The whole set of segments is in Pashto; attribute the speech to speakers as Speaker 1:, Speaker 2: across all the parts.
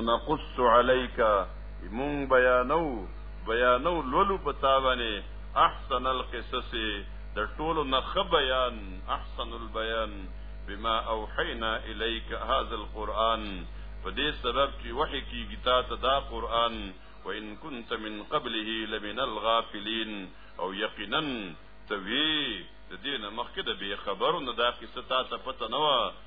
Speaker 1: نقص عليك مون بیانو بیانو لولو پتا باندې احسن القصص د ټولو نخ بیان احسن البیان بما اوحینا الیک هذا القرآن په دې سبب چې وحی کیږي تا ته دا قرآن وان كنت من قبله لمن الغافلين او یقینا توی د دینه مخکې د بی خبرو نه دا قصه تا ته پته نه و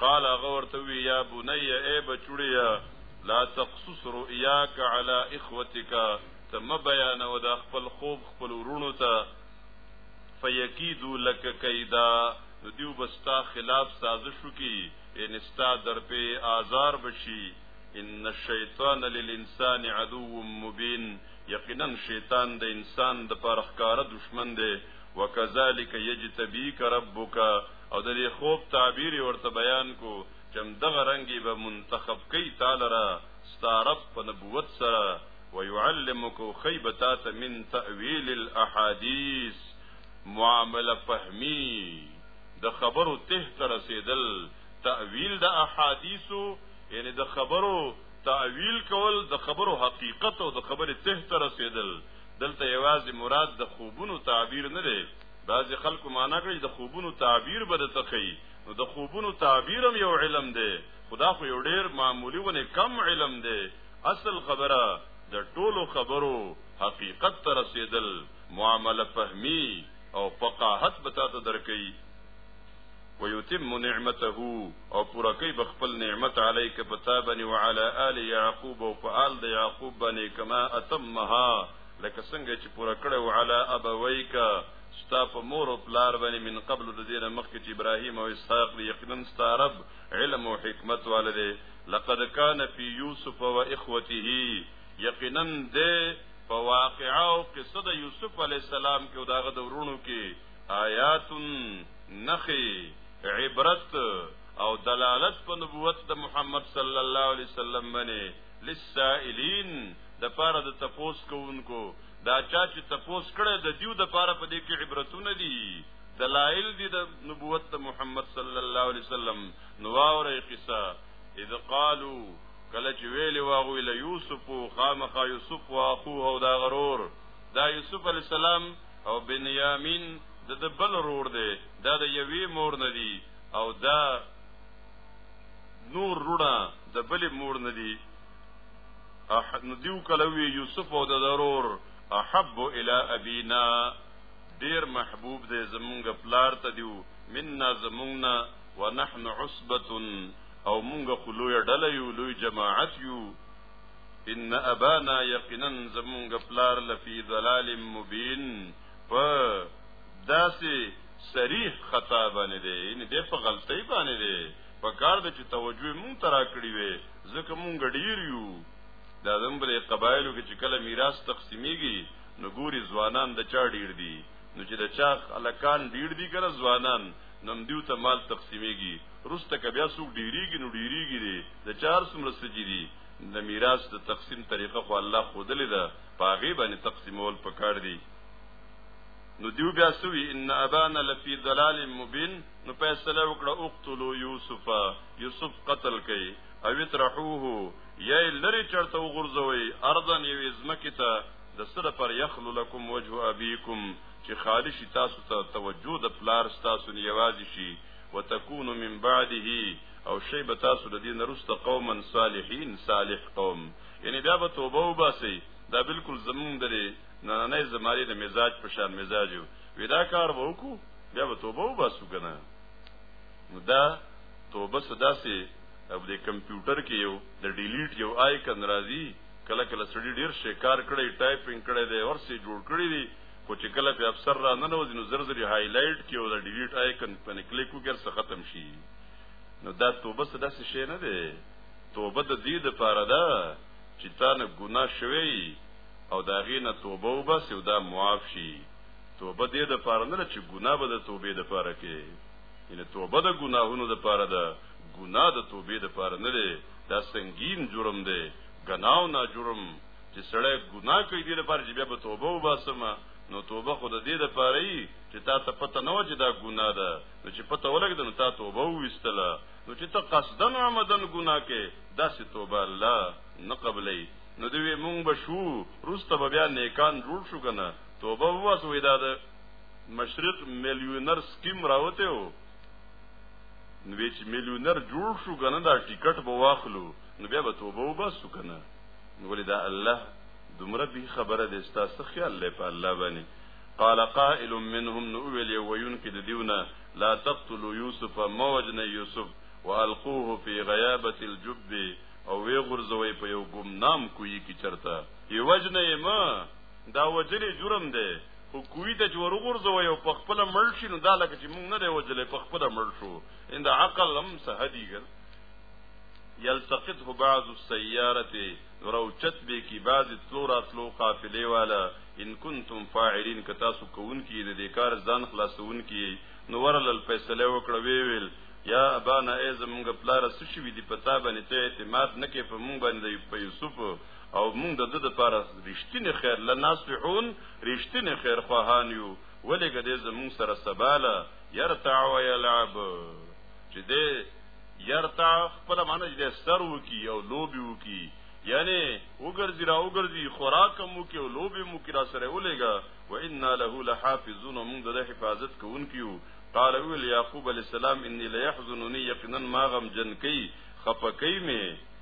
Speaker 1: قال هغه ورته وی یا بنی ای بچړیا لا تقصص رؤیاک علی اخوتک ته م بیان و دا خپل خوب خپل ورونو ته فیکیدو لک کیدا نو دیو بستا خلاف سازش کی ان استا در په آزار بشي ان الشیطان للانسان عدو مبین یقینا شیطان د انسان د پرخکار دشمن دی وکذالک یجتبیک ربک او د دې خوب تعبیر ورته بیان کو چې دغه رنګي به منتخب کوي تعالی را ستارب په نبوت سره ويعلمك خيبتات من تأويل الاحاديث معامله فهمي د خبرو ته تر رسیدل تأویل د احادیثو یعنی د خبرو تأویل کول د خبرو حقیقت او د خبرې ته تر رسیدل دلته یوازې مراد د خوبونو تعبیر نه دی بعضې خلکو معنا کړی د خوبونو تعبیر به درته کوي نو د خوبونو تعبیر هم یو علم دی خو دا خو یو ډېر معمولي ونې کم علم دی اصل خبره د ټولو خبرو حقیقت ته رسېدل معامله فهمي او فقاهت به تاته درکوي ويتم نعمته او پورا کوي بخپل نعمت عليك بتابني وعلى آل يعقوب او په آل د يعقوب باندې کما اتمها لکه څنګه چې پوره کړه او علی ابویک ستا په مور او پلار باندې من قبل د دینه مخکې چې ابراهیم او اسحاق دی یقینا ستا رب علم او حکمت والده لقد کان فی یوسف و اخوته یقینا ده په واقع او قصه د یوسف علی السلام کې او داغه د ورونو کې آیات نخي عبرت او دلالت په نبوت د محمد صلی الله علیه وسلم باندې للسائلین د پاره د تپوس کوونکو دا چا چې تپوس کړي د دیو د پاره په دې کې عبرتونه دي دلائل دي د نبوت د محمد صلی الله علیه وسلم نو واوري قصه اذ قالو کله چې ویل واغوی له یوسف او خامخا یوسف او اخو او دا غرور دا یوسف علی السلام او بنیامین د د بل رور دی دا د یوې مور نه دی او دا نور روړه د بلې مور نه دی نو دیو کله وی یوسف او د ضرور احب الی ابینا ډیر محبوب دی زمونږ پلار ته دیو منا زمونږنا ونحن عصبه او مونږ خلوی ډله یو لوی جماعت یو ان ابانا یقینا زمونږ پلار لفی ضلال مبین ف داسې صریح خطا باندې دی یعنی د په غلطۍ باندې دی په کار د چې توجه مونږ ترا کړی وي ځکه مونږ ډیر یو د ادم بلې قبایلو کې چې کله میراث تقسیمیږي نو ګوري ځوانان د چا ډیر دي نو چې د چا الکان ډیر دي کنه ځوانان نم دیو ته مال تقسیمیږي روسته که بیا څوک ډیریږي نو ډیریږي دي د چار څومره سجي دي د میراث د تقسیم طریقه خو الله خودلې ده پاغي باندې تقسیمول پکار دي نو دیو بیا سوی ان ابانا لفی ضلال مبین نو فیصله وکړه اقتلوا یوسف یوسف قتل کئ او ترحوه یی لری چرته وغورځوي اردن یوې زمکه ته د سره پر یخل لكم وجه ابيكم چې خالص تاسو ته توجه د پلار تاسو نیوازي شي وتكون من بعده او شی به تاسو د دین رست قوما صالحین صالح قوم یعنی بیا به توبه وباسي دا بالکل زمون درې نه نه زماري د مزاج په شان مزاجو ودا کار وکړو بیا به توبه وباسو کنه نو دا توبه صدا سي او د کمپیوټر کې یو د ډیلیټ یو آیکن راځي کله کله سړي ډیر شکار کړي ټایپینګ کړي دی ورسې جوړ کړي دي خو چې کله په افسر را نه نوځي نو زر زر هایلایټ کې او د ډیلیټ آیکن په کلیک وکړ څه ختم شي نو دا توبه څه داسې شی نه دی توبه د دې لپاره ده چې تا نه ګناه شوی او دا غینه توبه وبس او دا معاف شي توبه دې د پاره نه چې ګناه به د توبې د پاره کې یعنی توبه د ګناهونو د پاره ده ګناه د توبې د پاره نه ده دا سنگین جرم ده ګناو نه جرم چې سړی ګناه کوي د لپاره چې بیا به توبه وباسمه نو توبه خود دې د پاره ای چې تا ته پته نه و چې دا ګناه ده نو چې پته ولګد نو تا توبه وستله نو چې ته قصدا عمدن ګناه کې داسې توبه الله نه قبلې نو دوی مونږ به شو روسته بیا نیکان جوړ شو کنه توبه واسو دا مشرق میلیونر سکیم راوته و نو ویچ میلیونر جوړ شو کنه دا ټیکټ به واخلو نو بیا به توبه وباسو کنه نو ولې دا الله دومره به خبره ده ستاسو خیال لې په الله باندې قال قائل منهم نو ویل یو یون کې د دیونه لا تقتلوا یوسف موجن یوسف والقوه فی غیابه الجب او وی غرزوی په یو ګمنام کوی کی چرته یوجنه ما دا وجلی جرم دی خو کوی ته جوړ غورځوي او په خپل مړ شي نو دا لکه چې موږ نه دی وجلې په خپل مړ شو ان دا عقل هم سهدي ګر یلتقطه بعض السیاره روچت به کی بعض تلو راتلو قافلې والا ان کنتم فاعلین که تاسو کوون کی د دې کار ځان خلاصون کی نو ورل فیصله وکړه وی ویل یا ابانا ای زمونږ پلار سشوی دی پتا باندې ته اعتماد نکې په مونږ باندې په یوسف او موږ د ده لپاره رښتینی خیر لناصحون رښتینی خیر خواهان یو ولېږه دې زموږ سره سباله یرتع و یلعب چې دې یرتع خپله معنی چې دې سر وکي او لوبي وکي یعنی وګرځي را وګرځي خوراک هم وکي او لوبي هم وکي را سره ولېږه و انا له لحافظون موږ د حفاظت کوونکي یو قال ویل یعقوب علی السلام انی لیحزننی یقینا ما غم جن کی خپکی می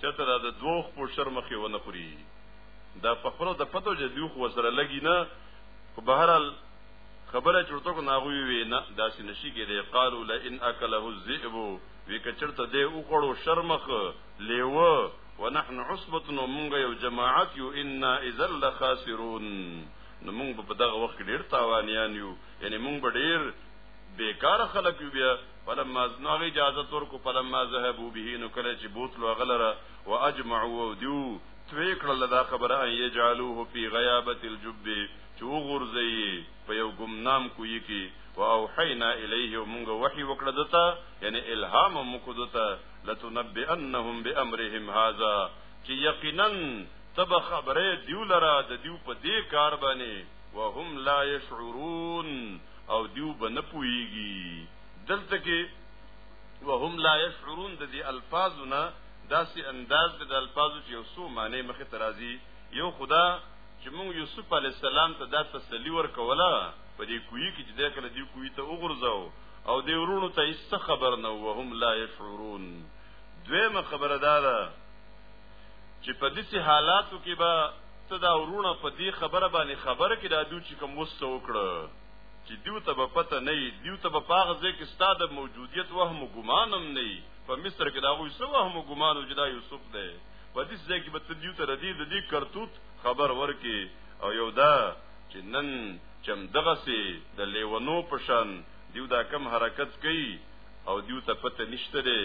Speaker 1: چرته دا د دوه خپو شر مخې ونه خوري دا په خپل د پتو چې دوی خو سره لګي نه خو بهرال خبره چورته کو ناغوي وي نه داسې نشي کېدی قالو لئن اکله الذئب وی کچرته دې او خړو شرمخ لیوه ونحن عصبه ومنغ یو جماعت یو انا اذا لخاسرون نو موږ په دغه وخت ډیر تاوانیان یو یعنی موږ ډیر بیکار خلک یو بیا فلما نو هغه اجازه ورکو فلما ذهبوا به نو کله چې بوتلو غلره واجمعوا دیو توی کړل دا خبره ان یجعلوه فی غیابت الجب چې وغورځي په یو ګمنام کوی کې واوحینا الیه موږ وحی وکړه دته یعنی الهام موږ دته لتنبئنهم بامرهم هذا چې یقینا تب خبره دیو لرا د دیو په دې کار باندې وهم لا يشعرون او دیو بنه پويږي دلته کې وهم لا يشعرون د دې الفاظونه داسې انداز د الفاظو چې یو څو معنی مخه ترازی یو خدا چې موږ یوسف علی السلام ته دا تسلی ورکوله په دې کوی کې چې دا کله دې کوی ته وګرځاو او دې ورونو ته هیڅ خبر نه وهم لا يشعرون دویمه خبره ده چې په داسې حالاتو کې به ته دا ورونه په دې خبره باندې خبره کې دا دوی چې کوم وسته وکړه چې دیو ته به پته نه وي دیو ته به پاغه ځای کې ستا د موجودیت وهم و ګمان هم نه وي په مصر کې د هغوی څه وهم و ګمان و چې دا یوسف دی په دې ځای کې به ته دیو ته د دې د دې کرتوت خبر ورکې او یو دا چې نن چې همدغسې د لیونو په شان دیو دا کم حرکت کوي او دیو ته پته نشته دی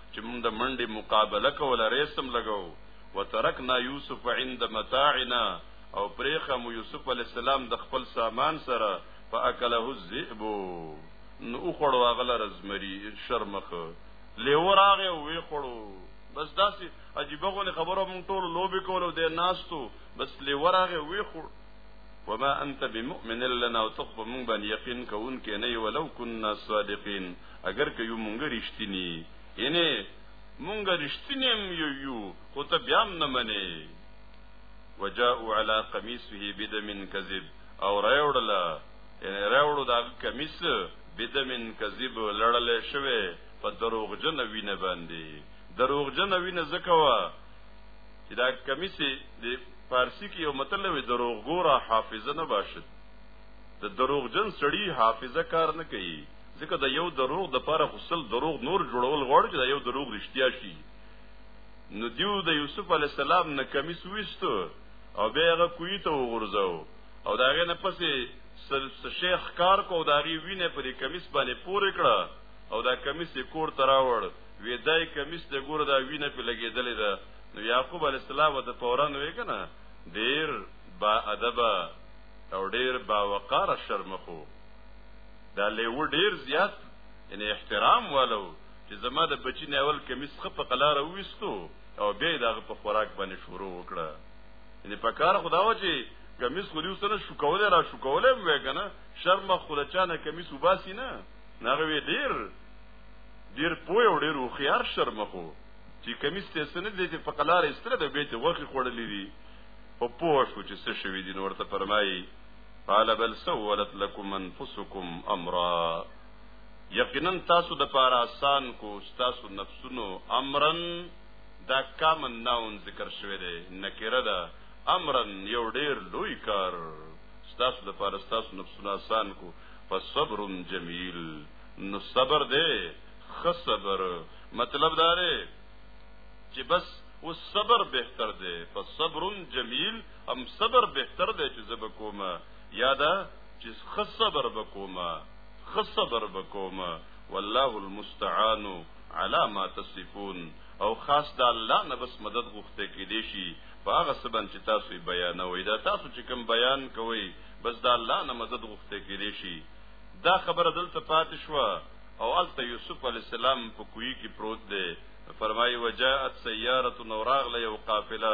Speaker 1: چې موږ د منډې مقابله کوله ریسم لګو وترکنا یوسف عند متاعنا او پریخه مو یوسف علی السلام د خپل سامان سره فاکله الذئب نو خوړو هغه رزمری شرمخه لیو راغه وی خوړو بس داسې عجیبه غونه خبرو مونږ ټول لوبي کولو د ناستو بس لیو راغه وی خوړو وما انت بمؤمن لنا وتخف من بن يقين كون كني ولو كنا صادقين اگر که یو مونږ رښتینی ینه مونږ رښتینی یو یو خو ته بیا هم نه منې وجاءوا على قميصه بدم كذب او راوړل یعنی راوړو دا قميص بدم كذب لړل شوی په دروغجن وینه باندې دروغجن وینه زکوا چې دا قميص د فارسی کې یو مطلب دروغ ګوره حافظه نه باشد د دروغجن سړی حافظه کار نه کوي ځکه د یو دروغ د پاره خپل دروغ نور جوړول غواړي چې دا یو دروغ رښتیا شي نو دیو د یوسف علی السلام نه کمیس وستو او بیا هغه کوی ته وغورځاو او دا غنه پسې شیخ کار کو دا غي وینه پر کمیس باندې پورې کړه او دا کمیس کور تراوړ وی دای کمیس د ګور دا وینه په لګیدلې ده نو یعقوب علی السلام ته فورا وی کنه ډیر با ادب او ډیر با وقار شرمخو دا لیو ډیر زیات یعنی احترام والو چې زما د بچی نه اول کمیس خپ په قلاره وستو او بیا دغه په خوراک باندې شروع وکړه یعنی په کار خدا و چې کمیس خو دې سره شو کوله را شو کوله مې کنه شرم خلچانه کمیس وباسي نه نغوی ډیر ډیر پوی او ډیر خوخيار شرم خو چې کمیس ته سند دې چې په قلاره استره د بیت وخت خوړلې دي او پوه شو چې څه شوی دي نور ته فرمایي قال بل سولت لكم انفسكم امرا یقینا تاسو د پاره آسان کو تاسو نفسونو امرن دا کامن ناون ذکر شوی دی نکره ده امرن یو ډیر لوی کار تاسو د پاره تاسو نفسونو آسان کو فصبر جمیل نو صبر دی خصبر مطلب دا دی چې بس اوس صبر بهتر دی فصبر جمیل هم صبر بهتر دی چې زب کوم یا دا چې خصبر بکوم خصبر بکوم والله المستعان على ما تصفون او خاص د الله نه بس مدد غوښته کې دی شي باغ سبن چې تاسو بیانوي دا تاسو چې کوم بیان کوي بس د الله نه مدد غوښته کې دی شي دا خبره دلته پاتې شو او الته یوسف علی السلام په کوی کې پروت دی فرمایي وجاءت سیاره نوراغ له یو قافله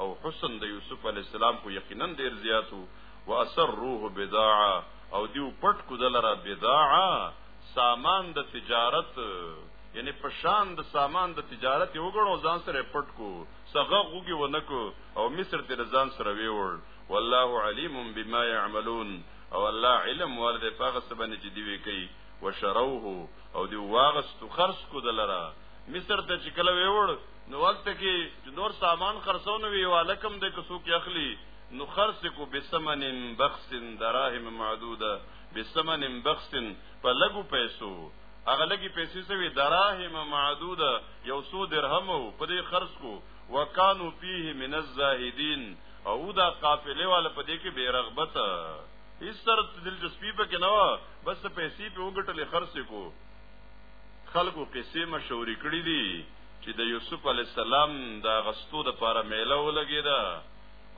Speaker 1: او حسن د یوسف علی السلام کو یقینا ډیر زیاتو واسروه بداعا او دیو پټ کو دلرا بداعا سامان د تجارت یعنی په شان د سامان د تجارت یو غړو ځان سره پټ کو سغه غوګي ونکو او مصر ته ځان سره ویوړ والله علیم بما يعملون او الله علم ورد پاغه سبنه چې دی وی کوي وشروه او دی واغست خرص کو دلرا مصر ته چې کله ویوړ نو وخت کې چې نور سامان خرڅونه وی والکم د کسو کې اخلي نو خرڅ کو بسمن بخس دراهم معدوده بسمن بخس په لګو پیسو هغه لګي پیسې سوي دراهم معدوده یو سو درهم په دې خرڅ کو وکانو فيه من الزاهدين او دا قافله والا په دې کې بے رغبت هیڅ سره دلچسپي په کې نه و بس پیسې په وګټلې خرڅ کو خلکو قصې مشورې کړې دي چې د یوسف علی السلام د غستو د پاره میله ولګیدا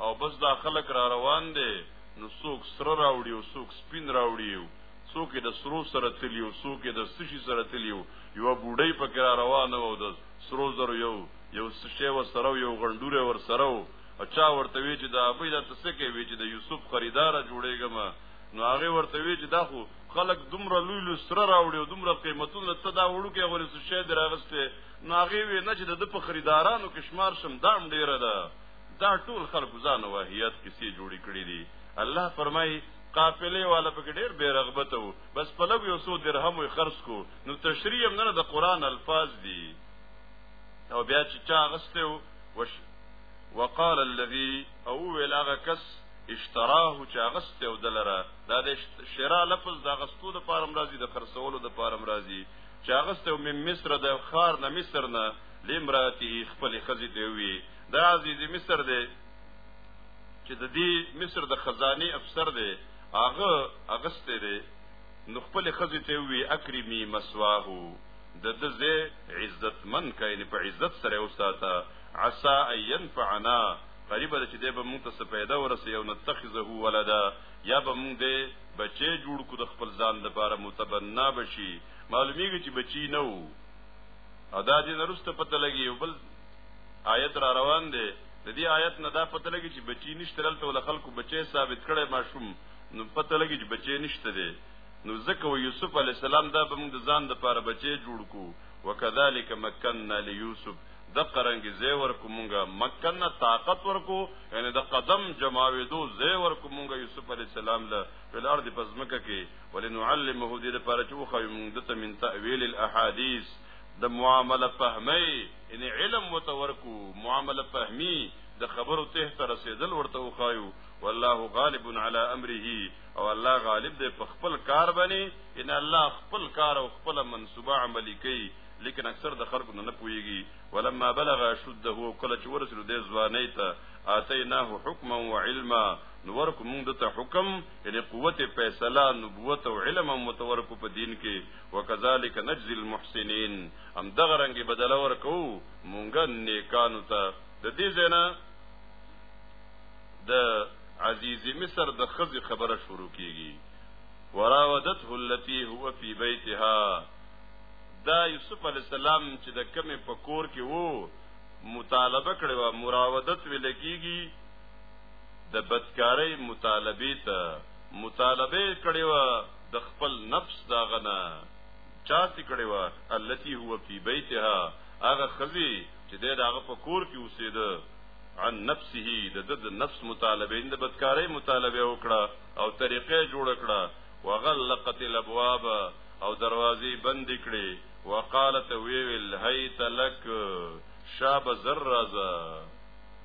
Speaker 1: او بس دا خلک را روان دي نو څوک سره راوړي او څوک سپین راوړي څوک د سرو سره تلی او څوک د سشي سره تلی یو بوډۍ په کرا روانه او د سرو زرو یو یو سشي و سره یو غندوره ور سره او چا ورته وی چې دا به د تسکه وی چې د یوسف خریدار جوړېګم نو هغه ورته وی چې دا خو خلک دومره لوی لوی سره راوړي او دومره قیمتونه ته دا وړو کې غوړي څه شی دراغسته نو هغه وی نه چې د په خریدارانو کې شمار شم دام ډیره ده دا ټول خلکو ځان واهیات کیسې جوړې کړې دي الله فرمایي قافلې والا پکې ډېر بے رغبت وو بس په لګ یو سو درهم یې خرج کو نو تشریح هم نه د قران الفاظ دي او بیا چې چا غسته وو وش وقال الذي او ویل هغه کس اشتراه چا غسته ودلره دا د شرا لفظ د غستو د پارم راځي د خرڅولو د پارم راځي چې هغه ستو من مصر د خار نه مصر نه لمراتی خپل خزي دی وی دا عزیز مصر دی چې د دې مصر د خزاني افسر دی هغه اغسته دی نو خپل خزي ته وی اکرمی مسواهو د دزه عزت من کین په عزت سره اوساته عسى ان ينفعنا قریب ده چې د به مونږ ته پیدا ورسې او نتخذه ولدا یا به موږ دې بچي جوړ کو د خپل ځان لپاره متبنا بشي معلومیږي چې بچي نه وو ادا دې نرسته پته لګي یو بل آیت را روان دی د دې آیت نه دا پته لګي چې بچي نشته دلته ول خلکو بچي ثابت کړي ماشوم نو پته لګي چې بچي نشته دی نو زکه و یوسف علی السلام دا به موږ د ځان لپاره بچي جوړ کو وکذالک مکننا لیوسف دقه رنګ زی ورکو مونږه مکن نه طاقت ورکو یعنی د قدم جماویدو زی ورکو مونږه یوسف علی السلام له فل ارض پزمکه کې ولنعلمه دې لپاره چې خو مونږ د تمن تاویل الاحاديث د معامله فهمي ان علم متورکو معامله فهمي د خبرو ته تر رسیدل ورته وخایو والله غالب على امره او الله غالب دی په خپل کار باندې ان الله خپل کار او خپل منصوبه عملی کوي لیکن اکثر د خلکو نه پويږي ولما بلغ شده کله چې ورسره د ځواني ته اتیناه حکما و علما نو ورکو موږ دته حکم یعنی قوت فیصله نبوت او علم متورکو په دین کې وکذالک نجزی المحسنین هم دغه رنګ بدل ورکو موږ نیکانو ته د دې زنه د عزیز مصر د خزي خبره شروع کیږي وراودته التي هو في بيتها دا یوسف علی السلام چې د کمه په کور کې وو مطالبه کړې و مراودت ویل کیږي د بدکارۍ مطالبه ته مطالبه کړې و د خپل نفس دا غنا چاته کړې و التي هو فی بیتها هغه خزي چې د هغه په کور کې اوسېده عن نفسه د د نفس مطالبه اند بدکارۍ مطالبه وکړه او طریقې جوړ کړه وغلقت الابواب او دروازې بند کړې وقالت ویل هیت لک شاب زرزا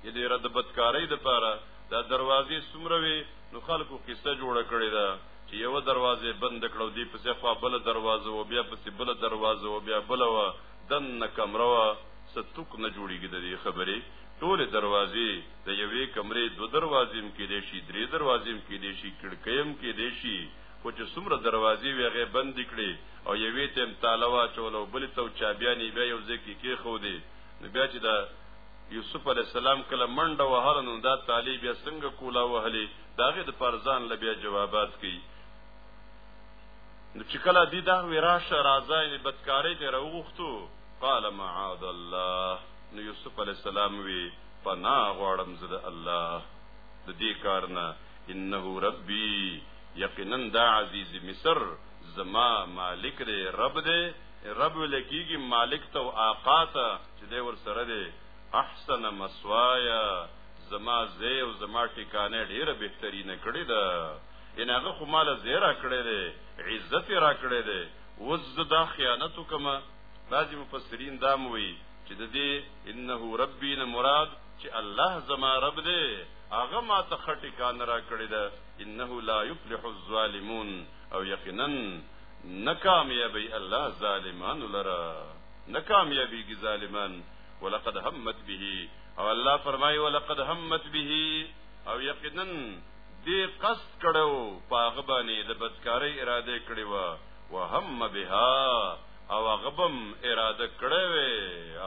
Speaker 1: یې دې رد بدکاری د پاره دا دروازې سمره وي نو خلکو قصه جوړه کړې ده چې یو دروازه بند کړو دی پسې خو بل دروازه او بیا پسې بل دروازه او بیا بل و دن کمره و ستوک نه جوړیږي د دې خبرې ټول دروازې د یوې کمرې دو دروازې هم کې دي شي درې دروازې هم کې دي شي کړکۍ هم کې دي شي خو چې څومره دروازې وې هغه بندې کړې او یوې ته هم تاله واچوله او بلې ته چابیانې بیا یو ځای کې کېښودې نو بیا چې د یوسف علی السلام کله منډه وهله نو دا تالې بیا څنګه کولا وهلې د هغې د پرځان له بیا جوابات کوي نو چې کله دې دا وې راشه راځه یعنې بدکارۍ ته راوغوښتو قال معاذ الله نو یوسف علی السلام وی پناه غواړم زه د الله د دې کار نه انه ربي یقینا دا عزیز مصر زما مالک دی رب دی رب لکیږي مالک ته او آقا ته چې دی ور سره دی احسن مسوایا زما زی او زما ټکانه ډیره بهترینه کړی ده ان هغه خو مال زیرا کړی دی عزت را کړی دی وز دا خیانت کما بعضی مفسرین دا موي چې د دې انه ربی نه مراد چې الله زما رب دی هغه ما ته خټی کان را کړی ده انه لا یفلح الظالمون او یقینا نکامیابی الله ظالمان لرا نکامیابی کی ظالمان ولقد همت به او الله فرمای ولقد همت به او یقینا دې قصد کړو پاغه باندې د بدکارۍ اراده کړې و وهم بها او غبم اراده کړې وې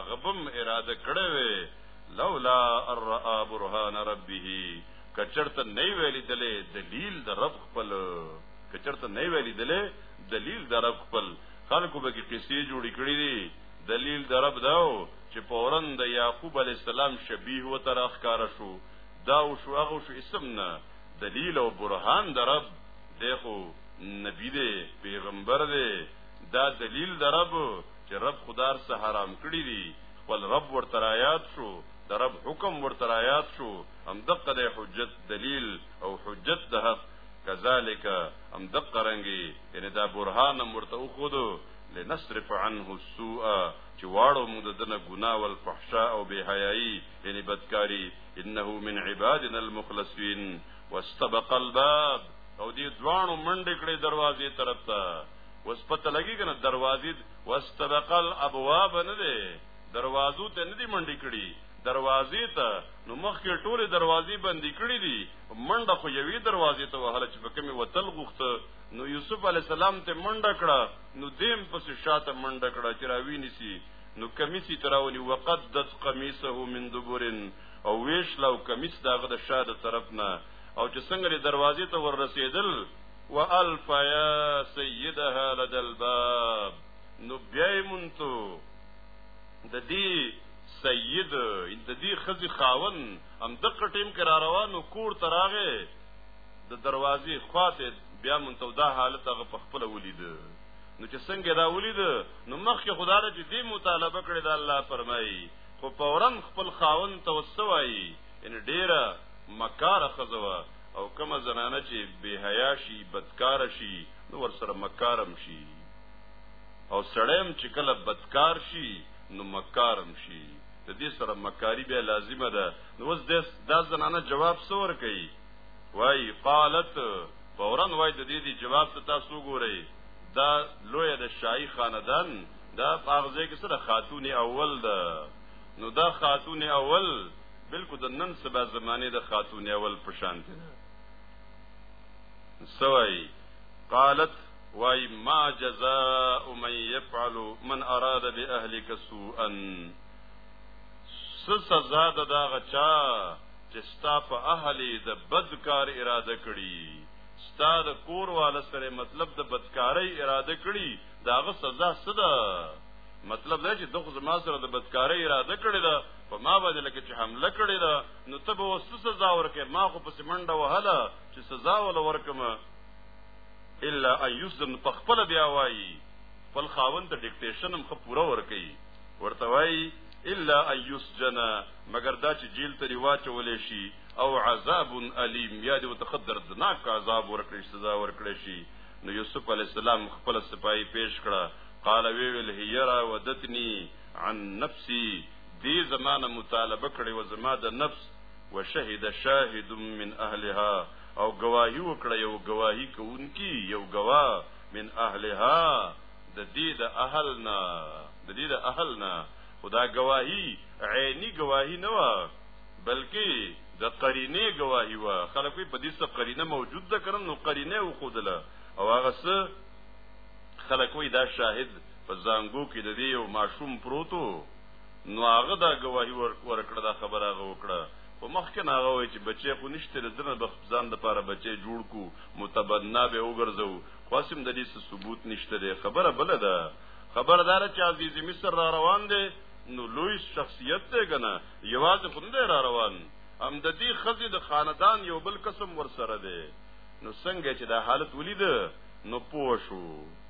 Speaker 1: غبم اراده کړې وې لولا الرا برهان ربه کچرته نه ویلې دلې دلیل د رب خپل کچرته نه ویلې دلې دلیل د رب خپل خلکو به کې قصې جوړې کړې دي دلیل د رب داو چې پورن د یعقوب علی السلام شبیه و تر اخکار شو دا او شو هغه شو اسم نه دلیل او برهان د رب دغه نبی دی پیغمبر دی دا دلیل د رب چې رب خدار سه حرام کړی دی خپل رب ورته آیات شو د رب حکم ورته آیات شو هم دقه د حجت دلیل او حجت د حق کذالک هم دقه رنګي یعنی دا برهان ورته خود لنصرف عنه السوء چې واړو موږ دنه ګنا او الفحشاء او بهایي یعنی بدکاری انه من عبادنا المخلصین واستبق الباب او دې دوانو منډې کړې دروازې طرف ته وس پته لګی کنه دروازې واستبق الابواب نه دی دروازو ته نه دی منډې کړي دروازې ته نو مخکې ټوله دروازې بندې کړې دي منډه خو یوې دروازې ته وهله چې په کومې وتل غوښته نو یوسف علی السلام ته منډه کړه نو دیم پس شاته منډه کړه چې راوی نسی نو کمیسی تراونی وقدت قمیصه من دبرن او ویش لو کمیس داغه د شاده طرف نه او چې څنګه دروازې ته ور رسیدل والف یا سیدها لدى الباب نو بیا مونته د دې سید د دې خزي خاون هم د قټیم کرا روانو کور تراغه د دروازې خواته بیا مونته دا حالت هغه په خپل ولید نو چې څنګه دا ولید نو مخکې خدای له دې مطالبه کړې دا الله فرمایي خو پورن خپل خاون توسوي ان ډیره مکار خزوه او کومه زنانه چې بے حیا شي بدکار شي نو ور سره مکارم شي او سړیم چې کله بدکار شي نو مکارم شي د دې سره مکاری بیا لازمه ده نو اوس دا زنانه جواب سور کوي وای قالت فورا وای د دې دی جواب ته تاسو ګورئ دا لوی د شاهي خاندان دا پاغزه کې سره خاتون اول ده نو دا خاتون اول بالکل د نن سبا زمانه د خاتون اول پشان دي سوای قالت وای ما جزاء من يفعل من اراد باهلك سوءا سزا د دا غچا چې ستا په اهلی د بدکار اراده کړي ستا د کور والا سره مطلب د بدکارۍ اراده کړي داغه سزا څه ده مطلب دا چې دغه زما سره د بدکارۍ اراده کړې ده په ما باندې لکه چې حمله کړې ده نو ته به وسو سزا ورکې ما خو پس منډه وهله چې سزا ول ورکم الا ايسن په خپل بیا وایي خپل خاوند ته ډیکټیشن هم خو پوره ورکې ورته وایي الا ايسجن مگر دا چې جیل ته ریواچولې شي او عذاب الیم یا دې وتخدردناک عذاب ورکړي سزا ورکړي شي نو یوسف علی السلام خپل سپای پیش کړه قال وی ویل هیرا ودتنی عن نفسي دې زمانه مطالبه کړې و زما د نفس وشهد شاهد من اهلها او گواهی وکړه یو گواهی کوونکی یو گواه من اهلها د دې د اهلنا د دې د اهلنا خدا گواهی عینی گواهی نه و بلکې د قرینه گواهی و خلک په دې څه قرینه موجود ده کړم نو قرینه وخودله او هغه څه خلک وې دا شاهد په زانګو کې د دې یو ماشوم پروت و، نو هغه دا ګواهي ورکړه، دا خبره هغه وکړه، خو مخکې نه هغه وایي چې بچی خو نشته، له ده نه به ځان دپاره بچی جوړ کړو، متبنا به وګرځوو، خو هسې هم د دې څه ثبوت نشته دی، خبره بله ده، خبره دا ده چې عزیز مصر را روان دی، نو لوی شخصیت دی که نه یوازې خو نه دی را روان هم د دې ښځې د خاندان یو بل قسم ورسره دی نو څنګه چې دا حالت ولیده نو پوه شو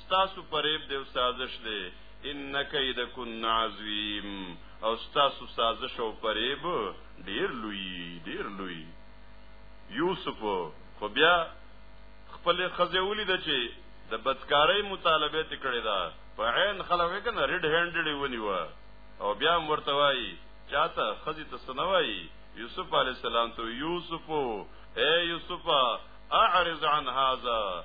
Speaker 1: ستاسو پریب دی او سازش دی ان کیدکن عظیم او ستاسو سازش او پریب ډیر لوی ډیر لوی یوسف خو بیا خپل خزه ولید چې د بدکارۍ مطالبه تکړه ده په عین خلک کنه ریډ هینډډ ونیوه او بیا مرته وای چاته خزي ته سنوي یوسف علی السلام ته یوسف اے یوسف اعرض عن هذا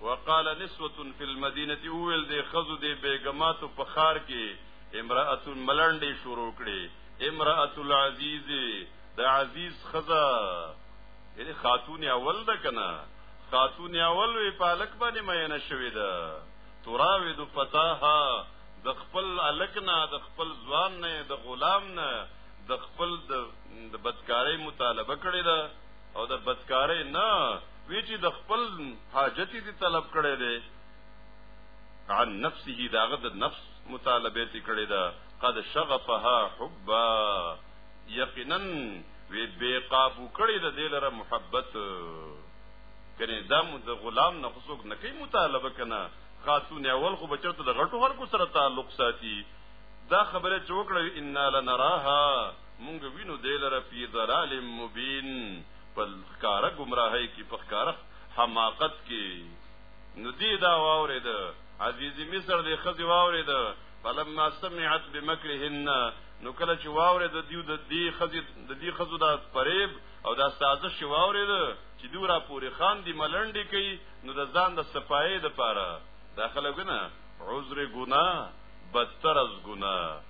Speaker 1: وقال نسوه فی المدینه اول دی خزو دی بیگماتو په خار کې امرأه ملنډې شروع کړي امرأه العزیز د عزیز خزا یعنی خاتون اول ده کنه خاتون اول وی پالک باندې مینه شوې ده تراوی د فتاها د خپل الکنا د خپل ځوان نه د غلام نه د خپل د بدکارۍ مطالبه کړې ده او د بدکارې نه وی چې د خپل حاجت دي طلب کړي دي عن نفسه داغه د نفس مطالبه تی کړي ده قد شغفها حبا یقینا وی بے قابو کړي ده دلره محبت کنه دا د غلام نه خصوص نه کوي مطالبه کنه خاتون اول خو بچته د غټو خلکو سره تعلق ساتي دا خبره چې وکړه ان لنراها مونږ وینو دی لره فی ضلال مبین په ښکاره گمراهۍ کې په ښکاره حماقت کې نو دی دا واورید عزیز مصر دی خزی واورید فلما سمعت بمکرهن نو کله چې واورید د دیو د دی خزی د دی خزو دا فریب او دا سازش واورید چې دوی را پوری خان دی ملنډي کوي نو د ځان د صفایې د پاره داخله ګنه عذر ګنا بدتر از ګنا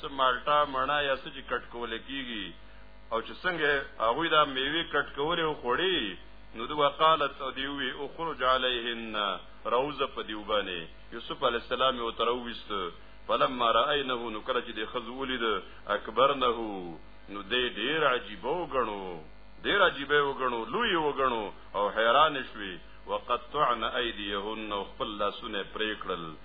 Speaker 1: څه مالټا مڼا یا څه چې کټ کول کیږي او چې څنګه هغه دا میوه کټ کول او خوړی نو دو وقالت او دی وی اخرج علیهن روزه په دی وبانه یوسف علی السلام او ترویست فلما راینه نو کله چې د خزو ولید اکبرنه نو دې ډیر عجیب وګڼو ډیر عجیب وګڼو لوی وګڼو او حیران شوي وقطعن ایدیهن خپل لاسونه پرې کړل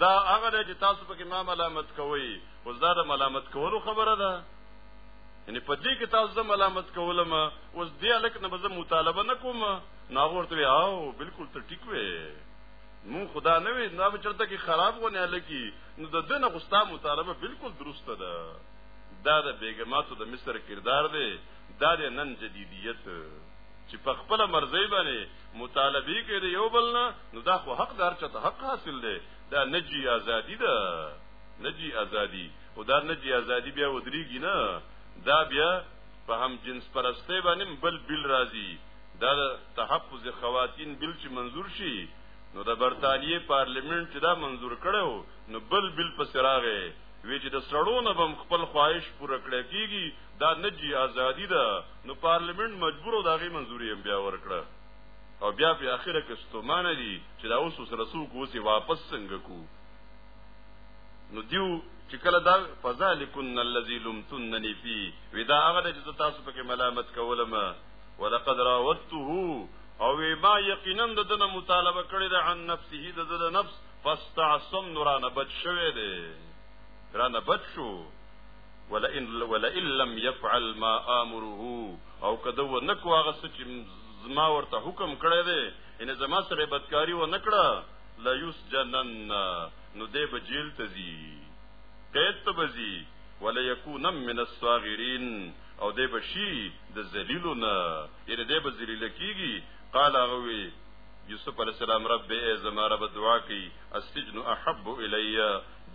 Speaker 1: دا هغه دی چې تاسو پکې ما ملامت کوئ اوس دا د ملامت کولو خبره ده یعنی په دې کې تاسو زه ملامت کولم اوس دې الک نه به زه مطالبه نه کوم نو هغه ورته او بالکل ته ټیک وې مون خدا نه وې نه به چرته کې خراب ونه الکی نو د دې نه غوستا مطالبه بالکل درسته ده دا د بیګماتو د مصر کردار دی دا د نن جدیدیت چې په خپل مرزي باندې مطالبه کوي یو بل نه نو دا خو حق دار چې حق حاصل دی دا نجی ازادي ده نجی ازادي او دا نجی ازادي بیا ودریږي نه دا بیا په هم جنس پرسته باندې بل بل راځي دا تحفظ خواتین بل چې منظور شي نو د برتانیې پارلیمنت چې دا منظور کړو نو بل بل په سراغه وی چې د سړونو بم خپل خواهش پوره کړی کیږي دا نجی ازادي ده نو پارلیمنت مجبور او داغي منزوري هم بیا ورکړه او بیا په اخره کې ستومانه دي چې دا اوس سره څوک اوسې واپس څنګه کو نو دیو چې کله دا فذلکن الذی لمتننی فی ودا هغه چې تاسو پکې ملامت کولم ولقد راوته او ما یقینا دنه مطالبه کړی ده عن نفسه د نفس فاستعصم نورانه بچ شوی دی رانه بد شو ولئن ولئن لم يفعل ما امره او کده و نکو هغه چې زما ورته حکم کړی دی ان زما سره بدکاری و نکړه لا یسجنن نو دې به جیل ته ځي قید ته به ځي ولا یکون من الصاغرین او دې به شي د ذلیلو نه یعنی دې به ذلیل کیږي قال غوي یوسف علی السلام رب ای زما رب دعا کی السجن احب الیه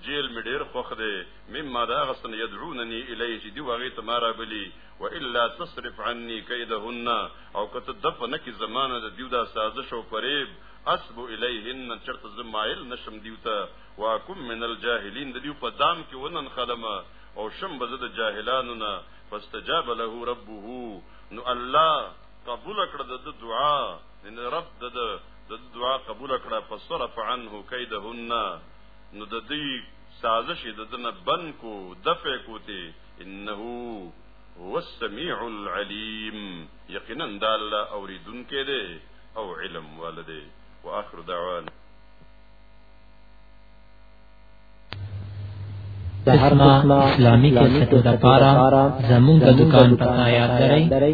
Speaker 1: جیل می ډیر خوخ دی مما دا غسن یدعوننی الیه چې دی وغه ته مارا بلی و الا تصرف عني کیدهن او کته د په نکی زمانه د دیو دا سازش او فریب اسب الیهن چرته زمایل نشم دیوته واکم من الجاهلین د دیو په دام کې ونن خدمه او شم بزه د جاهلانو نه فاستجاب له ربه نو الله قبول کړ د دعا ان رب د د دعا قبول کړه فصرف عنه کیدهن نو د دې سازش د دنه بن کو دفع کوته انه هو السميع العليم یقینا د الله اوریدونکې دی او علم والده واخر دعوانا
Speaker 2: د هرما اسلامي کیسټو لپاره زموږ د دکان پتا یاد درئ